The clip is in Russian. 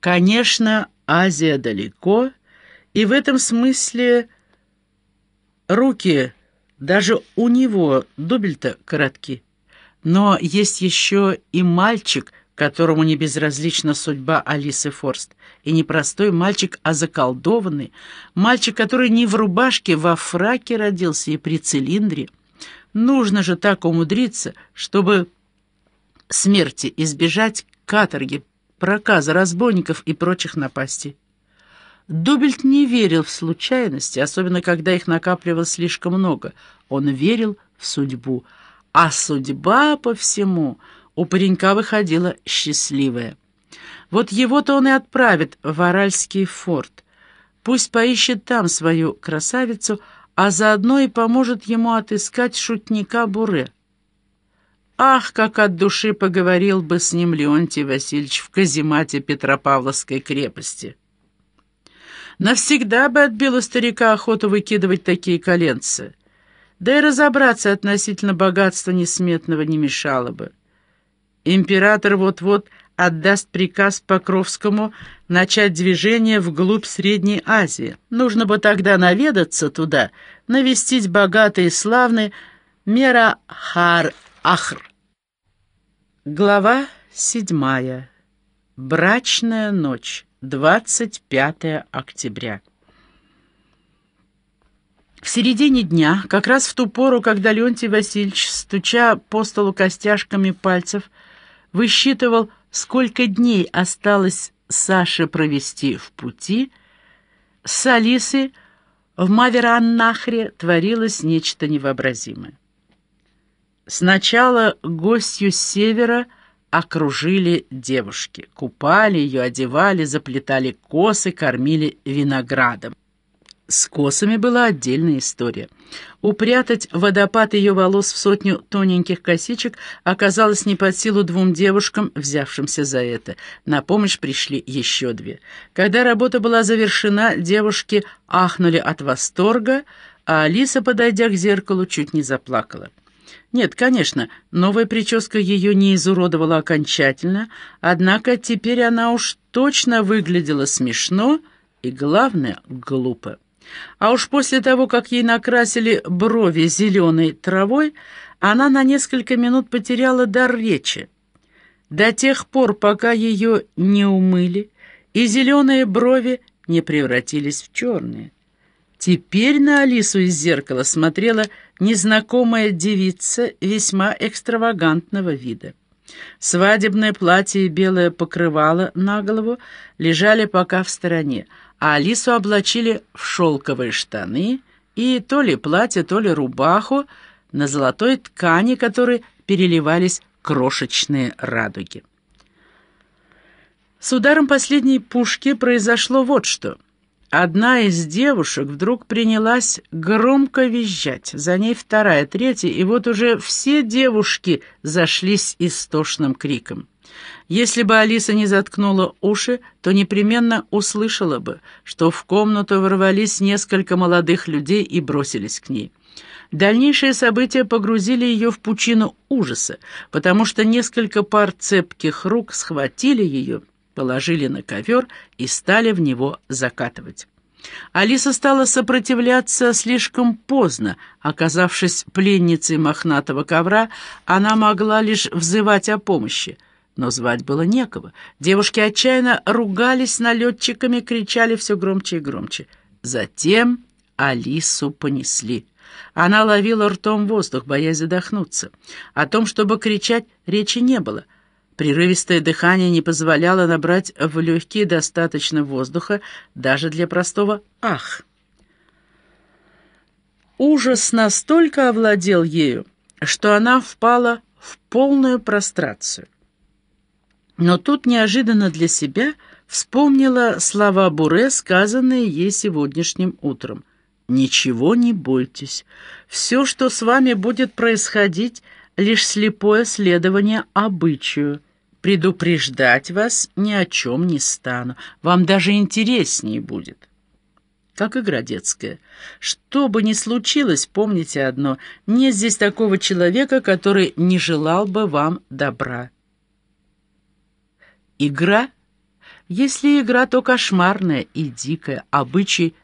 Конечно, Азия далеко, и в этом смысле руки даже у него дубель-то коротки. Но есть еще и мальчик, которому не безразлична судьба Алисы Форст. И не простой мальчик, а заколдованный. Мальчик, который не в рубашке, во фраке родился и при цилиндре. Нужно же так умудриться, чтобы смерти избежать каторги, проказа, разбойников и прочих напастей. Дубельт не верил в случайности, особенно когда их накапливалось слишком много. Он верил в судьбу. А судьба по всему у паренька выходила счастливая. Вот его-то он и отправит в Аральский форт. Пусть поищет там свою красавицу, а заодно и поможет ему отыскать шутника Буре. Ах, как от души поговорил бы с ним Леонтий Васильевич в каземате Петропавловской крепости. Навсегда бы отбил у старика охоту выкидывать такие коленцы. Да и разобраться относительно богатства несметного не мешало бы. Император вот-вот отдаст приказ Покровскому начать движение вглубь Средней Азии. Нужно бы тогда наведаться туда, навестить богатый и славный Мера-Хар-Ахр. Глава седьмая. Брачная ночь. 25 октября. В середине дня, как раз в ту пору, когда Леонтий Васильевич, стуча по столу костяшками пальцев, высчитывал, сколько дней осталось Саше провести в пути, с Алисой в Мавераннахре творилось нечто невообразимое. Сначала гостью с севера окружили девушки. Купали ее, одевали, заплетали косы, кормили виноградом. С косами была отдельная история. Упрятать водопад ее волос в сотню тоненьких косичек оказалось не под силу двум девушкам, взявшимся за это. На помощь пришли еще две. Когда работа была завершена, девушки ахнули от восторга, а Алиса, подойдя к зеркалу, чуть не заплакала. Нет, конечно, новая прическа ее не изуродовала окончательно, однако теперь она уж точно выглядела смешно и, главное, глупо. А уж после того, как ей накрасили брови зеленой травой, она на несколько минут потеряла дар речи. До тех пор, пока ее не умыли, и зеленые брови не превратились в черные. Теперь на Алису из зеркала смотрела незнакомая девица весьма экстравагантного вида. Свадебное платье и белое покрывало на голову лежали пока в стороне, а Алису облачили в шелковые штаны и то ли платье, то ли рубаху на золотой ткани, которой переливались крошечные радуги. С ударом последней пушки произошло вот что — Одна из девушек вдруг принялась громко визжать, за ней вторая, третья, и вот уже все девушки зашлись истошным криком. Если бы Алиса не заткнула уши, то непременно услышала бы, что в комнату ворвались несколько молодых людей и бросились к ней. Дальнейшие события погрузили ее в пучину ужаса, потому что несколько пар цепких рук схватили ее положили на ковер и стали в него закатывать. Алиса стала сопротивляться слишком поздно. Оказавшись пленницей мохнатого ковра, она могла лишь взывать о помощи. Но звать было некого. Девушки отчаянно ругались налетчиками, кричали все громче и громче. Затем Алису понесли. Она ловила ртом воздух, боясь задохнуться. О том, чтобы кричать, речи не было — Прерывистое дыхание не позволяло набрать в легкие достаточно воздуха даже для простого «ах». Ужас настолько овладел ею, что она впала в полную прострацию. Но тут неожиданно для себя вспомнила слова Буре, сказанные ей сегодняшним утром. «Ничего не бойтесь. Все, что с вами будет происходить, лишь слепое следование обычаю» предупреждать вас ни о чем не стану. Вам даже интереснее будет. Как игра детская. Что бы ни случилось, помните одно. Нет здесь такого человека, который не желал бы вам добра. Игра? Если игра, то кошмарная и дикая, обычай